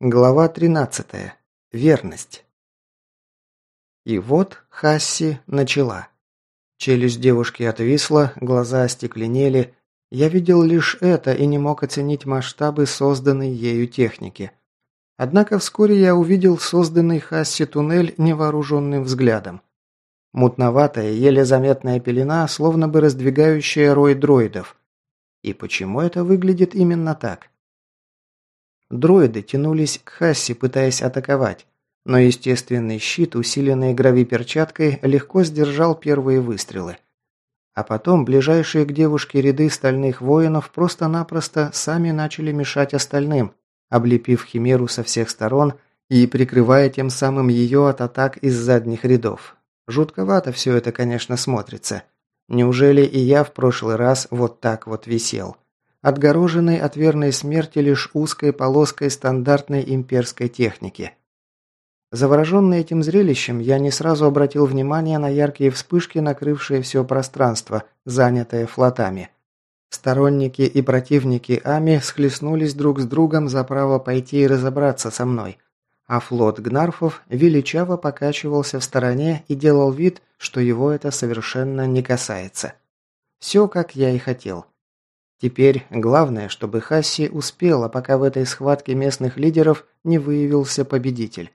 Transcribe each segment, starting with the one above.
Глава 13. Верность. И вот Хасси начала. Челюсть девушки отвисла, глаза остекленели. Я видел лишь это и не мог оценить масштабы созданной ею техники. Однако вскоре я увидел созданный Хасси туннель невооруженным взглядом. Мутноватая, еле заметная пелена, словно бы раздвигающая рой дроидов. И почему это выглядит именно так? Дроиды тянулись к Хасси, пытаясь атаковать, но естественный щит, усиленный гравиперчаткой, легко сдержал первые выстрелы. А потом ближайшие к девушке ряды стальных воинов просто-напросто сами начали мешать остальным, облепив Химеру со всех сторон и прикрывая тем самым ее от атак из задних рядов. Жутковато все это, конечно, смотрится. Неужели и я в прошлый раз вот так вот висел? Отгороженный от верной смерти лишь узкой полоской стандартной имперской техники. Завороженный этим зрелищем, я не сразу обратил внимание на яркие вспышки, накрывшие все пространство, занятое флотами. Сторонники и противники Ами схлестнулись друг с другом за право пойти и разобраться со мной, а флот Гнарфов величаво покачивался в стороне и делал вид, что его это совершенно не касается. Все, как я и хотел. Теперь главное, чтобы Хасси успела, пока в этой схватке местных лидеров не выявился победитель.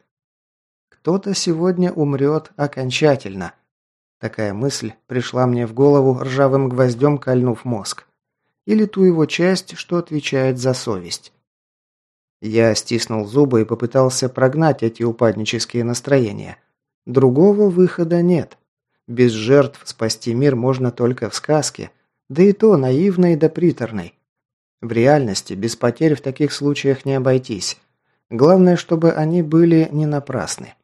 Кто-то сегодня умрет окончательно. Такая мысль пришла мне в голову ржавым гвоздем, кольнув мозг. Или ту его часть, что отвечает за совесть. Я стиснул зубы и попытался прогнать эти упаднические настроения. Другого выхода нет. Без жертв спасти мир можно только в сказке – да и то наивной да приторной. В реальности без потерь в таких случаях не обойтись. Главное, чтобы они были не напрасны.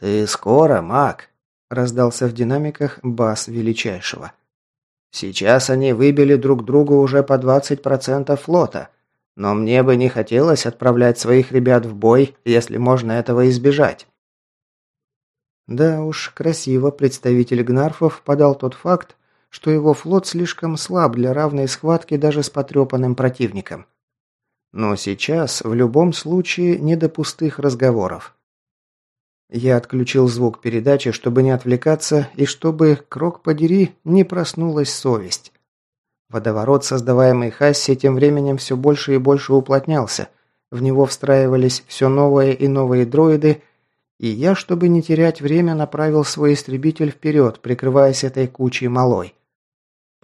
«Ты скоро, маг?» – раздался в динамиках бас Величайшего. «Сейчас они выбили друг другу уже по 20% флота, но мне бы не хотелось отправлять своих ребят в бой, если можно этого избежать». Да уж, красиво представитель Гнарфов подал тот факт, что его флот слишком слаб для равной схватки даже с потрепанным противником. Но сейчас, в любом случае, не до пустых разговоров. Я отключил звук передачи, чтобы не отвлекаться, и чтобы, крок подери, не проснулась совесть. Водоворот, создаваемый Хасси, тем временем все больше и больше уплотнялся. В него встраивались все новые и новые дроиды, и я, чтобы не терять время, направил свой истребитель вперед, прикрываясь этой кучей малой.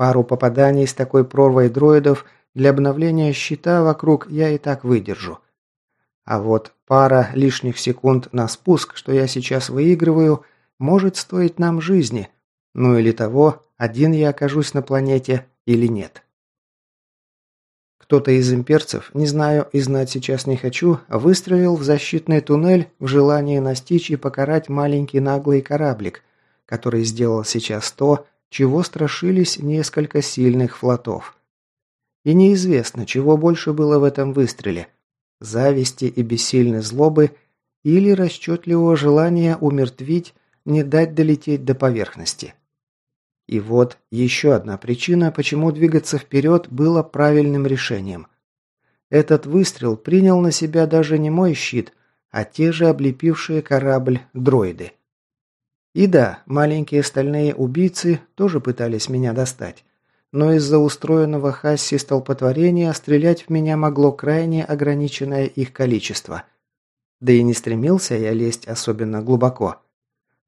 Пару попаданий с такой прорвой дроидов для обновления щита вокруг я и так выдержу. А вот пара лишних секунд на спуск, что я сейчас выигрываю, может стоить нам жизни. Ну или того, один я окажусь на планете или нет. Кто-то из имперцев, не знаю и знать сейчас не хочу, выстрелил в защитный туннель в желании настичь и покарать маленький наглый кораблик, который сделал сейчас то, чего страшились несколько сильных флотов. И неизвестно, чего больше было в этом выстреле – зависти и бессильной злобы или расчетливого желания умертвить, не дать долететь до поверхности. И вот еще одна причина, почему двигаться вперед было правильным решением. Этот выстрел принял на себя даже не мой щит, а те же облепившие корабль дроиды. И да, маленькие стальные убийцы тоже пытались меня достать. Но из-за устроенного Хасси столпотворения стрелять в меня могло крайне ограниченное их количество. Да и не стремился я лезть особенно глубоко.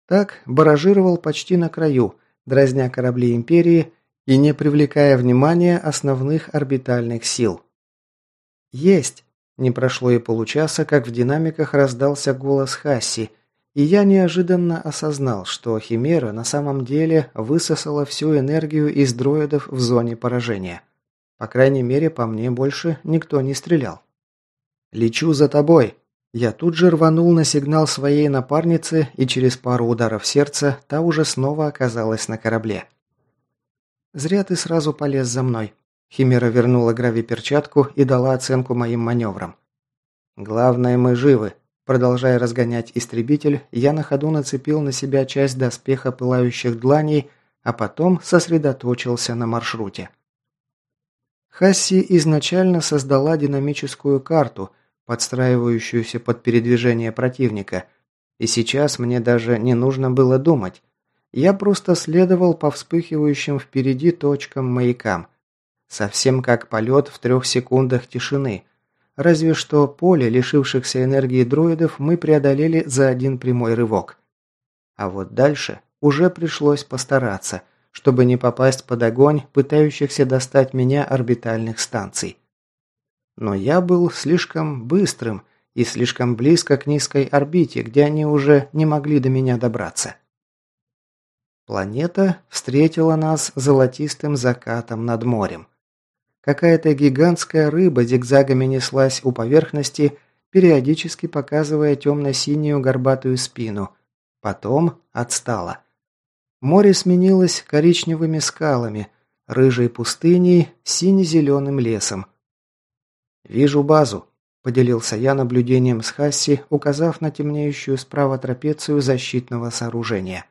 Так баражировал почти на краю, дразня корабли Империи и не привлекая внимания основных орбитальных сил. «Есть!» Не прошло и получаса, как в динамиках раздался голос Хасси – и я неожиданно осознал, что Химера на самом деле высосала всю энергию из дроидов в зоне поражения. По крайней мере, по мне больше никто не стрелял. «Лечу за тобой!» Я тут же рванул на сигнал своей напарницы, и через пару ударов сердца та уже снова оказалась на корабле. «Зря ты сразу полез за мной». Химера вернула грави-перчатку и дала оценку моим маневрам. «Главное, мы живы», Продолжая разгонять истребитель, я на ходу нацепил на себя часть доспеха пылающих дланей, а потом сосредоточился на маршруте. Хасси изначально создала динамическую карту, подстраивающуюся под передвижение противника. И сейчас мне даже не нужно было думать. Я просто следовал по вспыхивающим впереди точкам маякам. Совсем как полет в трех секундах тишины. Разве что поле, лишившихся энергии дроидов, мы преодолели за один прямой рывок. А вот дальше уже пришлось постараться, чтобы не попасть под огонь пытающихся достать меня орбитальных станций. Но я был слишком быстрым и слишком близко к низкой орбите, где они уже не могли до меня добраться. Планета встретила нас золотистым закатом над морем. Какая-то гигантская рыба зигзагами неслась у поверхности, периодически показывая темно-синюю горбатую спину. Потом отстала. Море сменилось коричневыми скалами, рыжей пустыней, сине-зеленым лесом. «Вижу базу», – поделился я наблюдением с Хасси, указав на темнеющую справа трапецию защитного сооружения.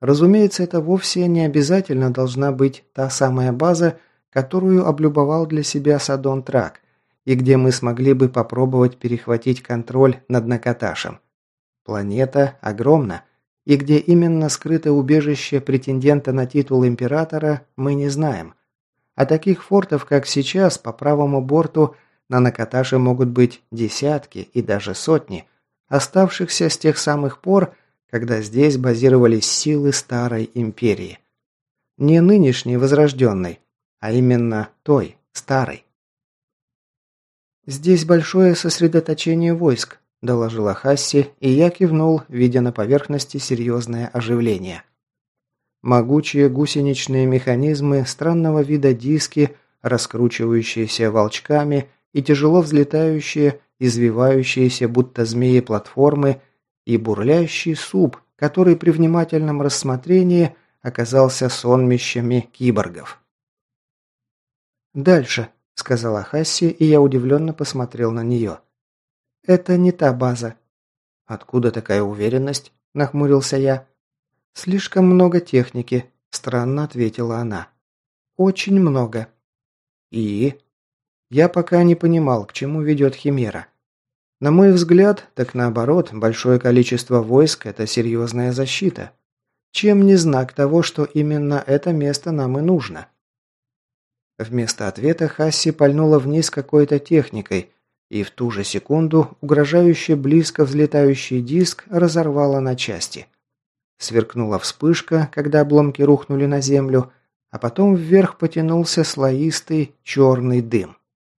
Разумеется, это вовсе не обязательно должна быть та самая база, которую облюбовал для себя Садон Трак, и где мы смогли бы попробовать перехватить контроль над Накаташем. Планета огромна, и где именно скрыто убежище претендента на титул императора, мы не знаем. А таких фортов, как сейчас, по правому борту на Накаташе могут быть десятки и даже сотни, оставшихся с тех самых пор, когда здесь базировались силы Старой Империи. Не нынешней возрожденной, а именно той, старой. «Здесь большое сосредоточение войск», – доложила Хасси, и я кивнул, видя на поверхности серьезное оживление. Могучие гусеничные механизмы, странного вида диски, раскручивающиеся волчками и тяжело взлетающие, извивающиеся, будто змеи платформы – и бурлящий суп, который при внимательном рассмотрении оказался сонмищами киборгов. «Дальше», — сказала Хасси, и я удивленно посмотрел на нее. «Это не та база». «Откуда такая уверенность?» – нахмурился я. «Слишком много техники», – странно ответила она. «Очень много». «И?» Я пока не понимал, к чему ведет Химера. На мой взгляд, так наоборот, большое количество войск – это серьезная защита. Чем не знак того, что именно это место нам и нужно? Вместо ответа Хасси пальнула вниз какой-то техникой, и в ту же секунду угрожающе близко взлетающий диск разорвало на части. Сверкнула вспышка, когда обломки рухнули на землю, а потом вверх потянулся слоистый черный дым.